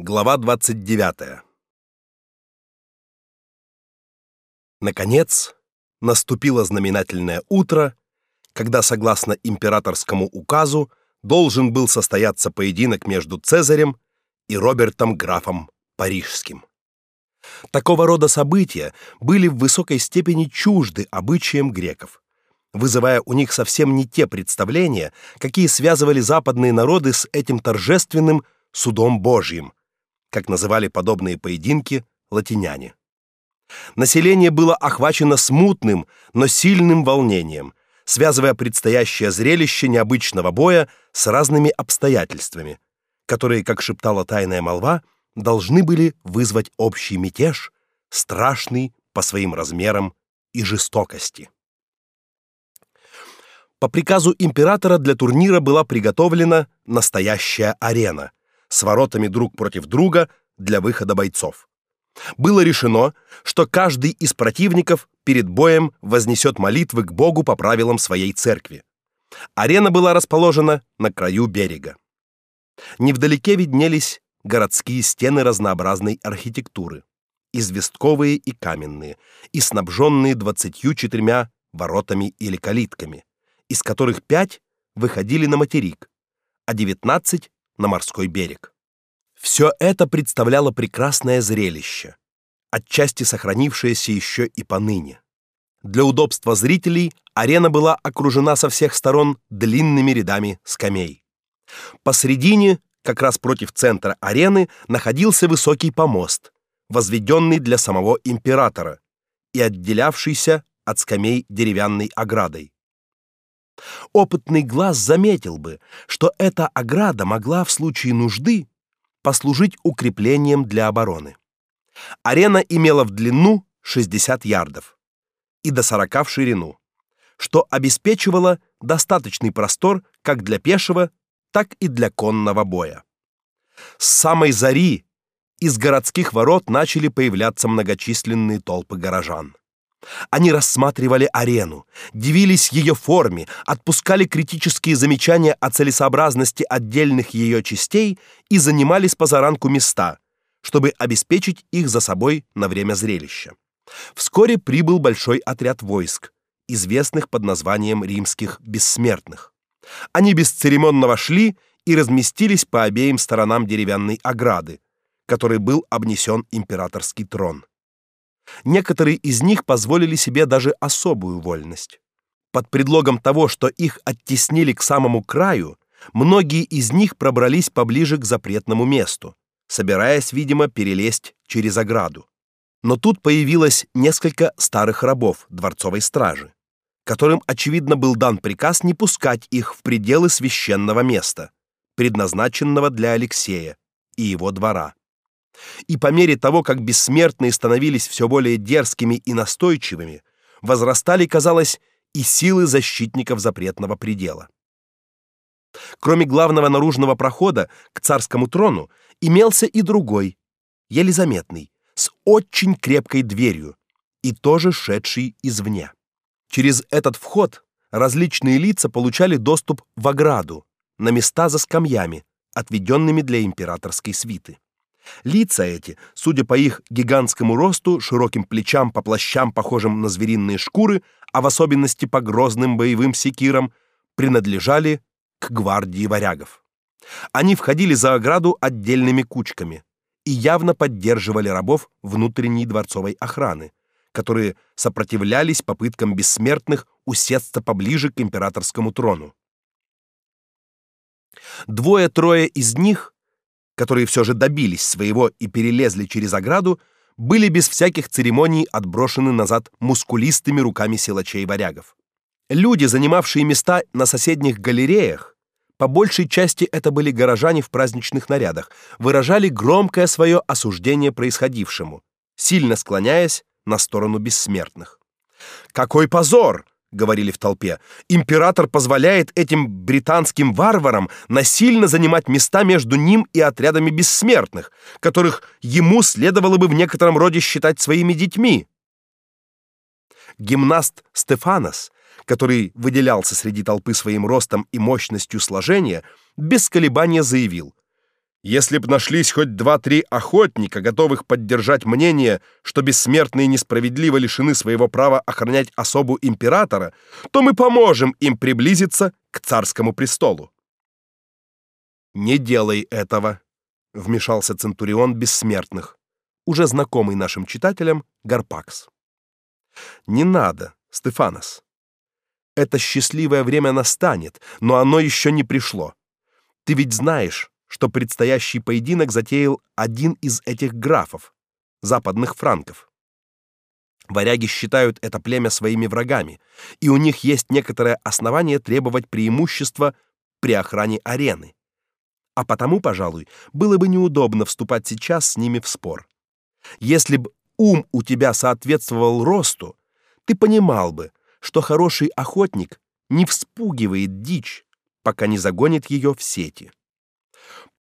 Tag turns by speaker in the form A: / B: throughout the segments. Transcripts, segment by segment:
A: Глава 29. Наконец, наступило знаменательное утро, когда, согласно императорскому указу, должен был состояться поединок между Цезарем и Робертом графом Парижским. Такого рода события были в высокой степени чужды обычаям греков, вызывая у них совсем не те представления, какие связывали западные народы с этим торжественным судом Божьим, как называли подобные поединки латиняне. Население было охвачено смутным, но сильным волнением, связывая предстоящее зрелище необычного боя с разными обстоятельствами, которые, как шептала тайная молва, должны были вызвать общий мятеж, страшный по своим размерам и жестокости. По приказу императора для турнира была приготовлена настоящая арена, с воротами друг против друга для выхода бойцов. Было решено, что каждый из противников перед боем вознесет молитвы к Богу по правилам своей церкви. Арена была расположена на краю берега. Невдалеке виднелись городские стены разнообразной архитектуры, известковые и каменные, и снабженные двадцатью четырьмя воротами или калитками, из которых пять выходили на материк, а девятнадцать на морской берег. Все это представляло прекрасное зрелище, отчасти сохранившееся еще и поныне. Для удобства зрителей арена была окружена со всех сторон длинными рядами скамей. Посредине, как раз против центра арены, находился высокий помост, возведенный для самого императора и отделявшийся от скамей деревянной оградой. Опытный глаз заметил бы, что эта ограда могла в случае нужды послужить укреплением для обороны. Арена имела в длину 60 ярдов и до 40 в ширину, что обеспечивало достаточный простор как для пешего, так и для конного боя. С самой зари из городских ворот начали появляться многочисленные толпы горожан. Они рассматривали арену, дивились ее форме, отпускали критические замечания о целесообразности отдельных ее частей и занимали с позаранку места, чтобы обеспечить их за собой на время зрелища. Вскоре прибыл большой отряд войск, известных под названием римских бессмертных. Они бесцеремонно вошли и разместились по обеим сторонам деревянной ограды, которой был обнесен императорский трон. Некоторые из них позволили себе даже особую вольность. Под предлогом того, что их оттеснили к самому краю, многие из них пробрались поближе к запретному месту, собираясь, видимо, перелезть через ограду. Но тут появилось несколько старых рабов дворцовой стражи, которым очевидно был дан приказ не пускать их в пределы священного места, предназначенного для Алексея и его двора. И по мере того, как бессмертные становились все более дерзкими и настойчивыми, возрастали, казалось, и силы защитников запретного предела. Кроме главного наружного прохода к царскому трону имелся и другой, еле заметный, с очень крепкой дверью и тоже шедший извне. Через этот вход различные лица получали доступ в ограду, на места за скамьями, отведенными для императорской свиты. Лица эти, судя по их гигантскому росту, широким плечам, по плащам, похожим на звериные шкуры, а в особенности по грозным боевым секирам, принадлежали к гвардии варягов. Они входили за ограду отдельными кучками и явно поддерживали рабов внутренней дворцовой охраны, которые сопротивлялись попыткам бессмертных усесться поближе к императорскому трону. Двое-трое из них которые все же добились своего и перелезли через ограду, были без всяких церемоний отброшены назад мускулистыми руками силачей-варягов. Люди, занимавшие места на соседних галереях, по большей части это были горожане в праздничных нарядах, выражали громкое свое осуждение происходившему, сильно склоняясь на сторону бессмертных. Какой позор, говорили в толпе. Император позволяет этим британским варварам насильно занимать места между ним и отрядами бессмертных, которых ему следовало бы в некотором роде считать своими детьми. Гимнаст Стефанос, который выделялся среди толпы своим ростом и мощностью сложения, без колебания заявил: Если б нашлись хоть два-три охотника, готовых поддержать мнение, что бессмертные несправедливо лишены своего права охранять особу императора, то мы поможем им приблизиться к царскому престолу. Не делай этого, вмешался центурион бессмертных, уже знакомый нашим читателям Гарпакс. Не надо, Стефанос. Это счастливое время настанет, но оно еще не пришло. Ты ведь знаешь, что предстоящий поединок затеял один из этих графов, западных франков. Варяги считают это племя своими врагами, и у них есть некоторое основание требовать преимущества при охране арены. А потому, пожалуй, было бы неудобно вступать сейчас с ними в спор. Если бы ум у тебя соответствовал росту, ты понимал бы, что хороший охотник не вспугивает дичь, пока не загонит ее в сети.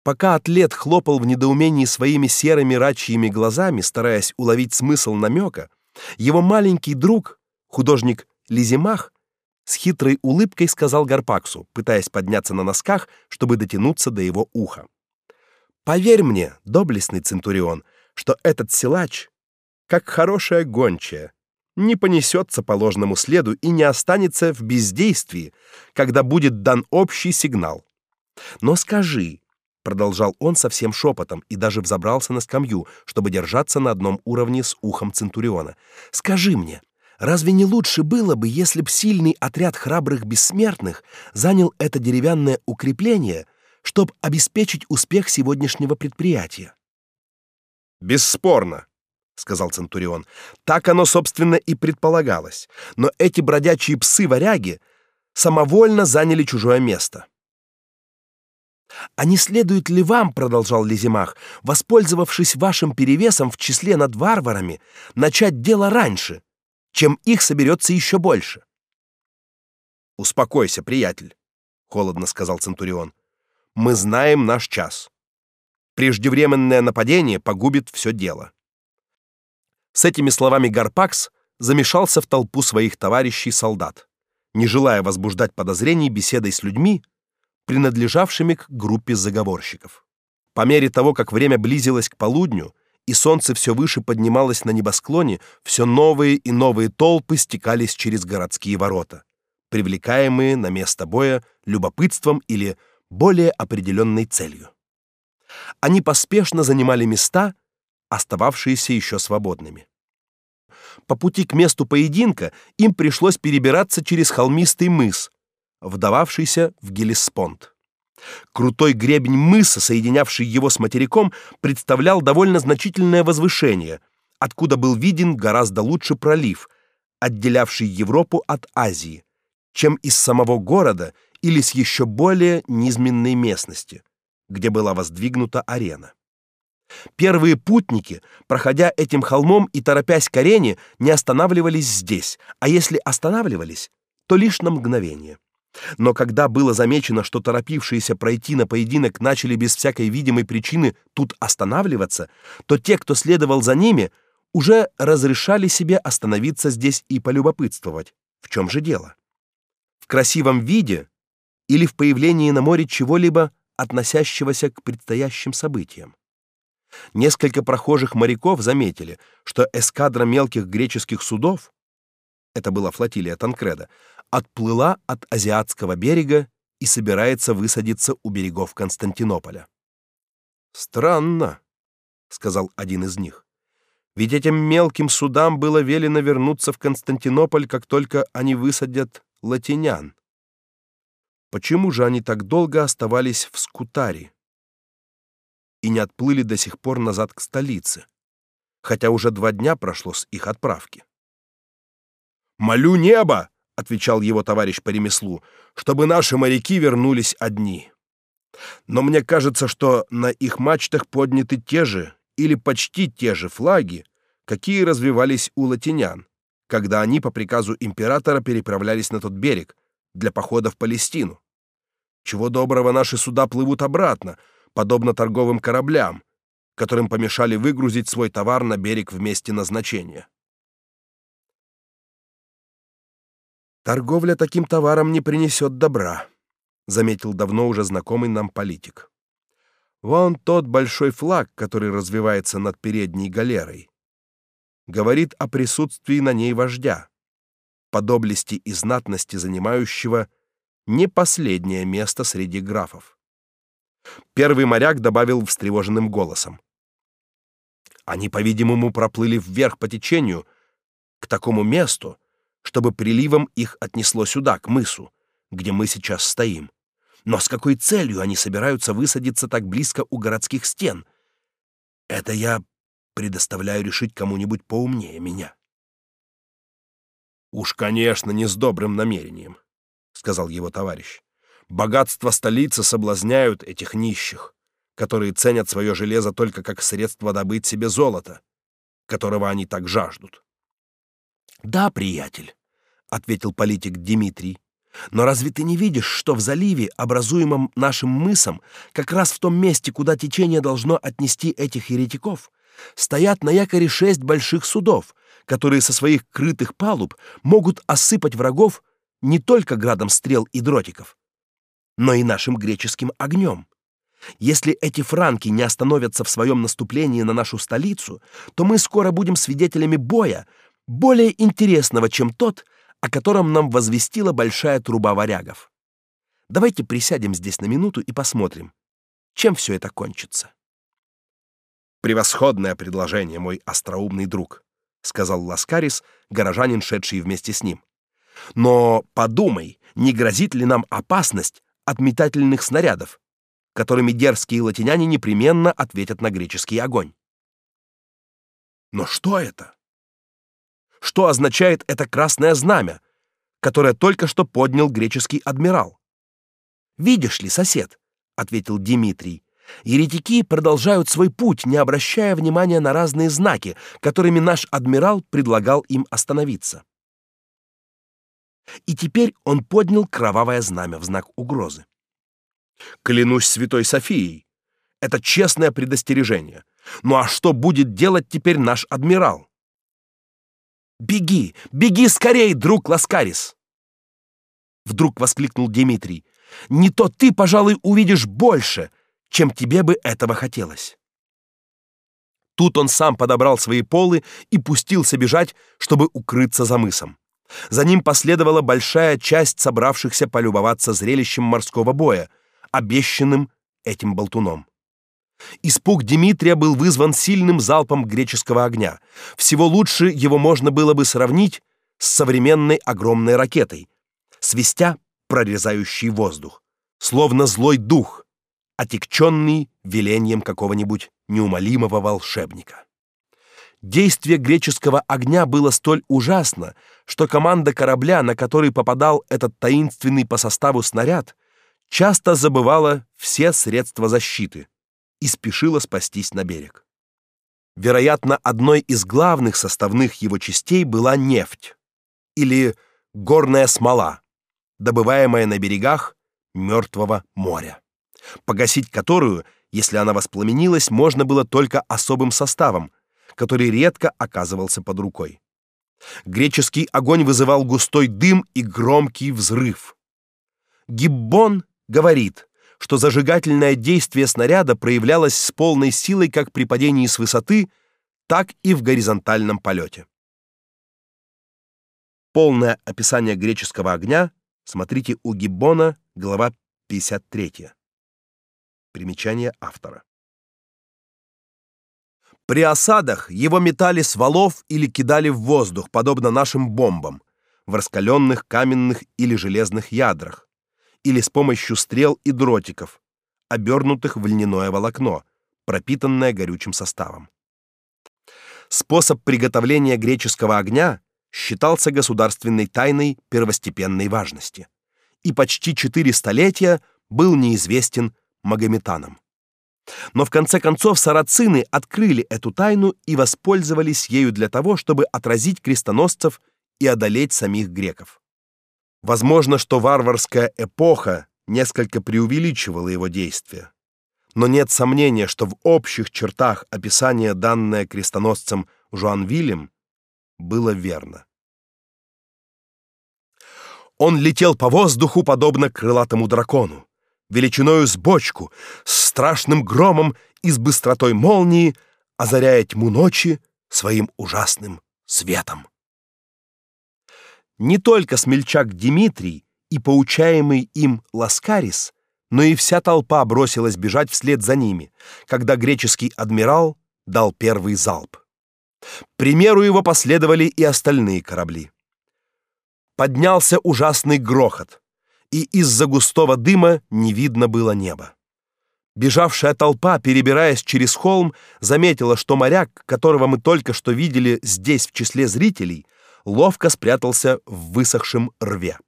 A: Пока атлет хлопал в недоумении своими серыми рачьими глазами, стараясь уловить смысл намека, его маленький друг, художник Лизимах, с хитрой улыбкой сказал Гарпаксу, пытаясь подняться на носках, чтобы дотянуться до его уха. Поверь мне, доблестный центурион, что этот силач, как хорошая гончая, не понесется по ложному следу и не останется в бездействии, когда будет дан общий сигнал. Но скажи, продолжал он совсем шепотом и даже взобрался на скамью, чтобы держаться на одном уровне с ухом центуриона. Скажи мне, разве не лучше было бы, если б сильный отряд храбрых бессмертных занял это деревянное укрепление, чтобы обеспечить успех сегодняшнего предприятия? Бесспорно, сказал центурион. Так оно собственно и предполагалось. Но эти бродячие псы-варяги самовольно заняли чужое место. А не следует ли вам, продолжал Лизимах, воспользовавшись вашим перевесом в числе над варварами, начать дело раньше, чем их соберется еще больше? Успокойся, приятель, холодно сказал центурион. Мы знаем наш час. Преждевременное нападение погубит все дело. С этими словами Гарпакс замешался в толпу своих товарищей солдат, не желая возбуждать подозрений беседой с людьми, принадлежавшими к группе заговорщиков. По мере того, как время близилось к полудню и солнце все выше поднималось на небосклоне, все новые и новые толпы стекались через городские ворота, привлекаемые на место боя любопытством или более определенной целью. Они поспешно занимали места, остававшиеся еще свободными. По пути к месту поединка им пришлось перебираться через холмистый мыс, вдававшийся в Гелеспонд. Крутой гребень мыса, соединявший его с материком, представлял довольно значительное возвышение, откуда был виден гораздо лучше пролив, отделявший Европу от Азии, чем из самого города или с еще более низменной местности, где была воздвигнута арена. Первые путники, проходя этим холмом и торопясь к арене, не останавливались здесь, а если останавливались, то лишь на мгновение. Но когда было замечено, что торопившиеся пройти на поединок начали без всякой видимой причины тут останавливаться, то те, кто следовал за ними, уже разрешали себе остановиться здесь и полюбопытствовать. В чем же дело? В красивом виде или в появлении на море чего-либо относящегося к предстоящим событиям? Несколько прохожих моряков заметили, что эскадра мелких греческих судов это была флотилия Танкреда, отплыла от азиатского берега и собирается высадиться у берегов Константинополя. Странно, сказал один из них. Ведь этим мелким судам было велено вернуться в Константинополь, как только они высадят латинян. Почему же они так долго оставались в Скутаре и не отплыли до сих пор назад к столице, хотя уже два дня прошло с их отправки? Молю небо, отвечал его товарищ по ремеслу, чтобы наши моряки вернулись одни. Но мне кажется, что на их мачтах подняты те же или почти те же флаги, какие развивались у латинян, когда они по приказу императора переправлялись на тот берег для похода в Палестину. Чего доброго наши суда плывут обратно, подобно торговым кораблям, которым помешали выгрузить свой товар на берег в месте назначения. Торговля таким товаром не принесет добра, заметил давно уже знакомый нам политик. Вон тот большой флаг, который развивается над передней галерой, говорит о присутствии на ней вождя, по доблести и знатности занимающего не последнее место среди графов. Первый моряк добавил встревоженным голосом: Они, по-видимому, проплыли вверх по течению к такому месту, чтобы приливом их отнесло сюда, к мысу, где мы сейчас стоим. Но с какой целью они собираются высадиться так близко у городских стен? Это я предоставляю решить кому-нибудь поумнее меня. Уж, конечно, не с добрым намерением, сказал его товарищ. Богатства столицы соблазняют этих нищих, которые ценят свое железо только как средство добыть себе золото, которого они так жаждут. Да, приятель, ответил политик Дмитрий. Но разве ты не видишь, что в заливе, образуемом нашим мысом, как раз в том месте, куда течение должно отнести этих еретиков, стоят на якоре шесть больших судов, которые со своих крытых палуб могут осыпать врагов не только градом стрел и дротиков, но и нашим греческим огнем. Если эти франки не остановятся в своем наступлении на нашу столицу, то мы скоро будем свидетелями боя, более интересного, чем тот, о котором нам возвестила большая труба варягов. Давайте присядем здесь на минуту и посмотрим, чем все это кончится. Превосходное предложение, мой остроумный друг, сказал Ласкарис, горожанин, шедший вместе с ним. Но подумай, не грозит ли нам опасность от метательных снарядов, которыми дерзкие латиняне непременно ответят на греческий огонь? Но что это? Что означает это красное знамя, которое только что поднял греческий адмирал. Видишь ли, сосед, ответил Дмитрий. Еретики продолжают свой путь, не обращая внимания на разные знаки, которыми наш адмирал предлагал им остановиться. И теперь он поднял кровавое знамя в знак угрозы. Клянусь святой Софией, это честное предостережение. Ну а что будет делать теперь наш адмирал? Беги, беги скорей, друг Ласкарис. Вдруг воскликнул Дмитрий. Не то ты, пожалуй, увидишь больше, чем тебе бы этого хотелось. Тут он сам подобрал свои полы и пустился бежать, чтобы укрыться за мысом. За ним последовала большая часть собравшихся полюбоваться зрелищем морского боя, обещанным этим болтуном. Испуг Дмитрия был вызван сильным залпом греческого огня. Всего лучше его можно было бы сравнить с современной огромной ракетой, свистя прорезающий воздух, словно злой дух, отягченный велением какого-нибудь неумолимого волшебника. Действие греческого огня было столь ужасно, что команда корабля, на который попадал этот таинственный по составу снаряд, часто забывала все средства защиты и спешила спастись на берег. Вероятно, одной из главных составных его частей была нефть или горная смола, добываемая на берегах мертвого моря, погасить которую, если она воспламенилась, можно было только особым составом, который редко оказывался под рукой. Греческий огонь вызывал густой дым и громкий взрыв. Гиббон говорит, что зажигательное действие снаряда проявлялось с полной силой как при падении с высоты, так и в горизонтальном полете. Полное описание греческого огня смотрите у Гиббона, глава 53. Примечание автора. При осадах его метали с валов или кидали в воздух, подобно нашим бомбам, в раскаленных каменных или железных ядрах, или с помощью стрел и дротиков, обернутых в льняное волокно, пропитанное горючим составом. Способ приготовления греческого огня считался государственной тайной первостепенной важности и почти четыре столетия был неизвестен магометанам. Но в конце концов сарацины открыли эту тайну и воспользовались ею для того, чтобы отразить крестоносцев и одолеть самих греков. Возможно, что варварская эпоха несколько преувеличивала его действия. Но нет сомнения, что в общих чертах описание, данное крестоносцем Жуанвилем, было верно. Он летел по воздуху подобно крылатому дракону, величиною с бочку, с страшным громом и с быстротой молнии, озаряя тьму ночи своим ужасным светом. Не только смельчак Дмитрий и поучаемый им Ласкарис, но и вся толпа бросилась бежать вслед за ними, когда греческий адмирал дал первый залп. Примеру его последовали и остальные корабли. Поднялся ужасный грохот, и из-за густого дыма не видно было неба. Бежавшая толпа, перебираясь через холм, заметила, что моряк, которого мы только что видели здесь в числе зрителей, ловко спрятался в высохшем рве.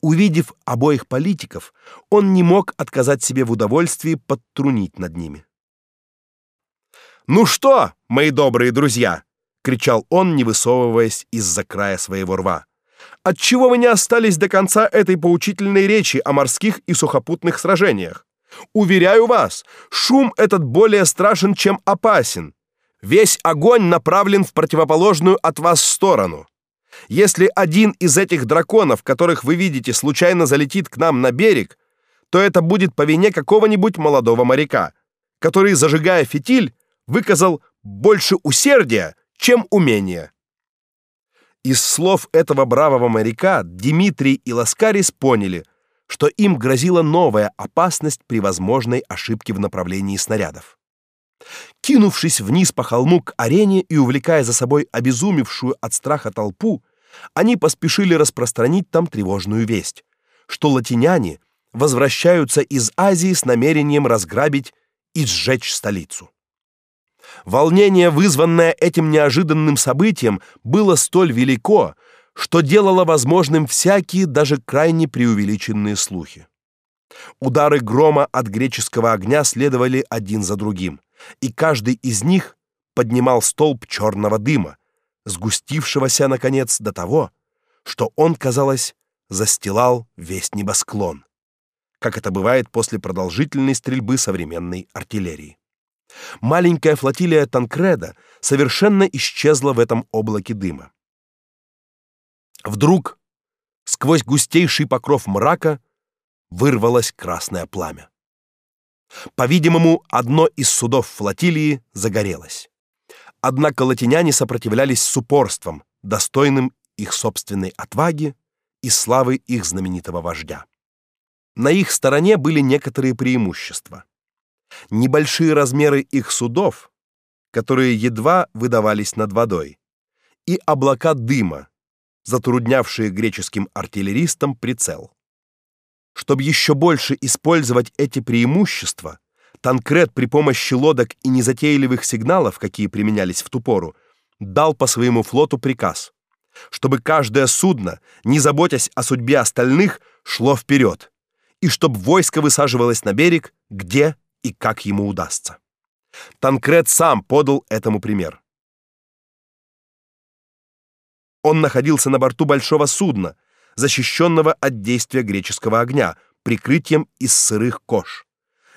A: Увидев обоих политиков, он не мог отказать себе в удовольствии подтрунить над ними. "Ну что, мои добрые друзья?" кричал он, не высовываясь из-за края своего рва. "Отчего вы не остались до конца этой поучительной речи о морских и сухопутных сражениях? Уверяю вас, шум этот более страшен, чем опасен. Весь огонь направлен в противоположную от вас сторону. Если один из этих драконов, которых вы видите, случайно залетит к нам на берег, то это будет по вине какого-нибудь молодого моряка, который, зажигая фитиль, выказал больше усердия, чем умения. Из слов этого бравого моряка Дмитрий и Ласкарис поняли, что им грозила новая опасность при возможной ошибке в направлении снарядов. Кинувшись вниз по холму к арене и увлекая за собой обезумевшую от страха толпу, они поспешили распространить там тревожную весть, что латиняне возвращаются из Азии с намерением разграбить и сжечь столицу. Волнение, вызванное этим неожиданным событием, было столь велико, что делало возможным всякие даже крайне преувеличенные слухи. Удары грома от греческого огня следовали один за другим, и каждый из них поднимал столб черного дыма, сгустившегося наконец до того, что он, казалось, застилал весь небосклон, как это бывает после продолжительной стрельбы современной артиллерии. Маленькая флотилия Танкреда совершенно исчезла в этом облаке дыма. Вдруг сквозь густейший покров мрака вырвалось красное пламя. По-видимому, одно из судов флотилии загорелось. Однако латиняне сопротивлялись с упорством, достойным их собственной отваги и славы их знаменитого вождя. На их стороне были некоторые преимущества. Небольшие размеры их судов, которые едва выдавались над водой, и облака дыма, затруднявшие греческим артиллеристам прицел. Чтобы еще больше использовать эти преимущества, Танкред при помощи лодок и незатейливых сигналов, какие применялись в ту пору, дал по своему флоту приказ, чтобы каждое судно, не заботясь о судьбе остальных, шло вперед, и чтобы войско высаживалось на берег, где и как ему удастся. Танкред сам подал этому пример. Он находился на борту большого судна, защищенного от действия греческого огня, прикрытием из сырых кож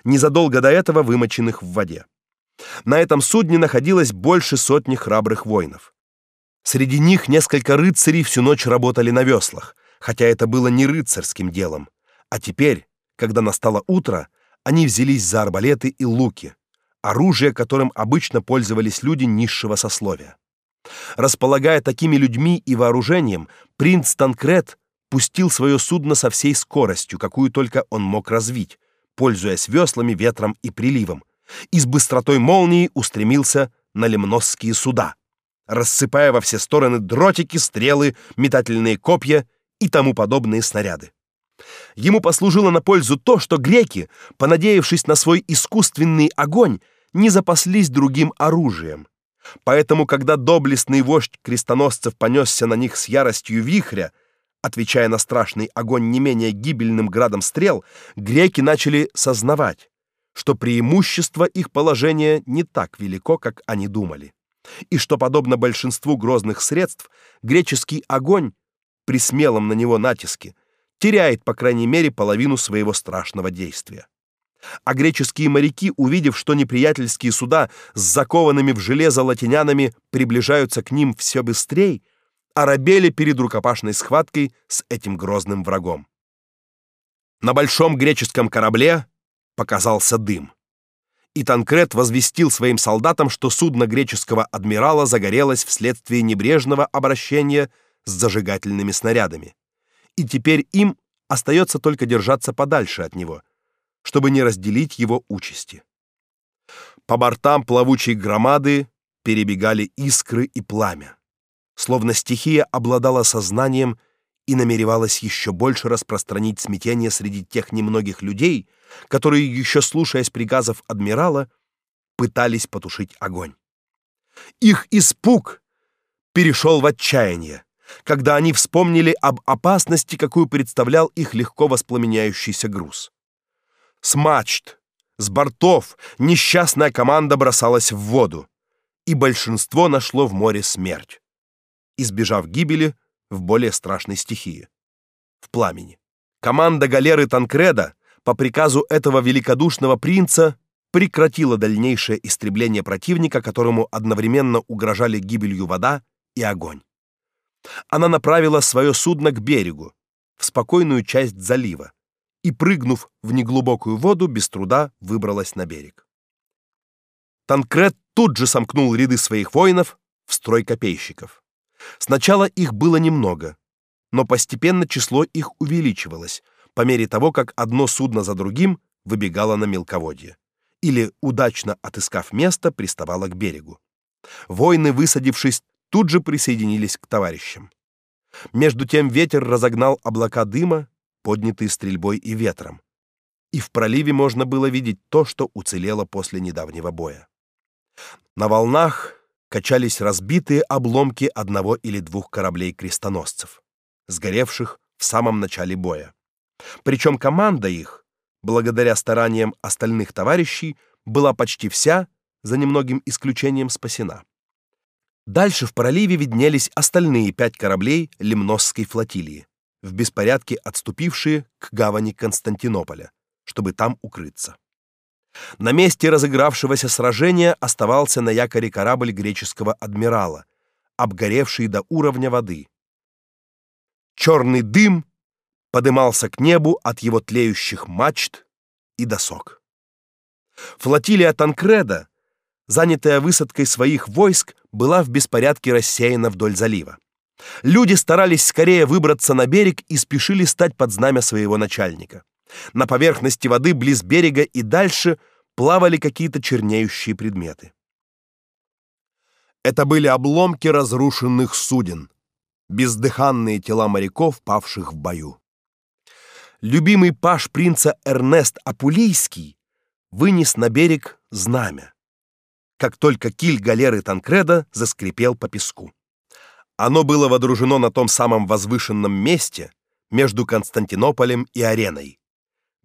A: незадолго до этого вымоченных в воде. На этом судне находилось больше сотни храбрых воинов. Среди них несколько рыцарей всю ночь работали на веслах, хотя это было не рыцарским делом. А теперь, когда настало утро, они взялись за арбалеты и луки, оружие, которым обычно пользовались люди низшего сословия. Располагая такими людьми и вооружением, принц Танкред пустил свое судно со всей скоростью, какую только он мог развить, пользуясь веслами, ветром и приливом, и с быстротой молнии устремился на лемносские суда, рассыпая во все стороны дротики, стрелы, метательные копья и тому подобные снаряды. Ему послужило на пользу то, что греки, понадеявшись на свой искусственный огонь, не запаслись другим оружием. Поэтому, когда доблестный вождь крестоносцев понесся на них с яростью вихря, отвечая на страшный огонь не менее гибельным градом стрел, греки начали сознавать, что преимущество их положения не так велико, как они думали, и что подобно большинству грозных средств, греческий огонь при смелом на него натиске теряет по крайней мере половину своего страшного действия. А греческие моряки, увидев, что неприятельские суда с закованными в железо латинянами приближаются к ним все быстрее, оробели перед рукопашной схваткой с этим грозным врагом. На большом греческом корабле показался дым. И Танкрет возвестил своим солдатам, что судно греческого адмирала загорелось вследствие небрежного обращения с зажигательными снарядами. И теперь им остается только держаться подальше от него, чтобы не разделить его участи. По бортам плавучей громады перебегали искры и пламя. Словно стихия обладала сознанием и намеревалась еще больше распространить смятение среди тех немногих людей, которые, еще слушаясь приказов адмирала, пытались потушить огонь. Их испуг перешел в отчаяние, когда они вспомнили об опасности, какую представлял их легко воспламеняющийся груз. С мачт, с бортов несчастная команда бросалась в воду, и большинство нашло в море смерть, избежав гибели в более страшной стихии в пламени. Команда галеры Танкреда по приказу этого великодушного принца прекратила дальнейшее истребление противника, которому одновременно угрожали гибелью вода и огонь. Она направила свое судно к берегу, в спокойную часть залива, и прыгнув в неглубокую воду, без труда выбралась на берег. Танкред тут же сомкнул ряды своих воинов в строй копейщиков. Сначала их было немного, но постепенно число их увеличивалось по мере того, как одно судно за другим выбегало на мелководье или удачно отыскав место, приставало к берегу. Воины, высадившись, тут же присоединились к товарищам. Между тем ветер разогнал облака дыма, поднятые стрельбой и ветром, и в проливе можно было видеть то, что уцелело после недавнего боя. На волнах качались разбитые обломки одного или двух кораблей-крестоносцев, сгоревших в самом начале боя. Причем команда их, благодаря стараниям остальных товарищей, была почти вся, за немногим исключением, спасена. Дальше в проливе виднелись остальные пять кораблей Лимносской флотилии, в беспорядке отступившие к гавани Константинополя, чтобы там укрыться. На месте разыгравшегося сражения оставался на якоре корабль греческого адмирала, обгоревший до уровня воды. Черный дым подымался к небу от его тлеющих мачт и досок. Флотилия Танкреда, занятая высадкой своих войск, была в беспорядке рассеяна вдоль залива. Люди старались скорее выбраться на берег и спешили стать под знамя своего начальника. На поверхности воды близ берега и дальше плавали какие-то чернеющие предметы. Это были обломки разрушенных суден, бездыханные тела моряков, павших в бою. Любимый паж принца Эрнест Апулийский вынес на берег знамя, как только киль галеры Танкреда заскрипел по песку. Оно было водружено на том самом возвышенном месте между Константинополем и Ареной,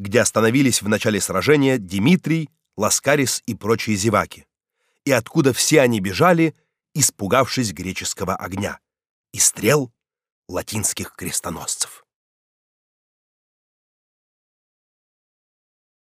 A: где остановились в начале сражения Дмитрий, Ласкарис и прочие зеваки, и откуда все они бежали, испугавшись греческого огня и стрел латинских крестоносцев.